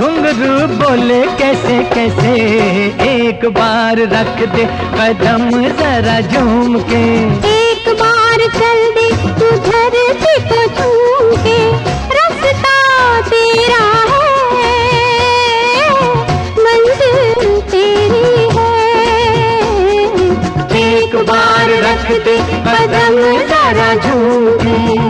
गुरु बोले, कैसे कैसे? एक बार रख दे कदम जरा झूम के। एक बार चल दे तू धरती को झूम के। रास्ता तेरा है, मंजिल तेरी है। एक बार रख दे कदम जरा झूम के।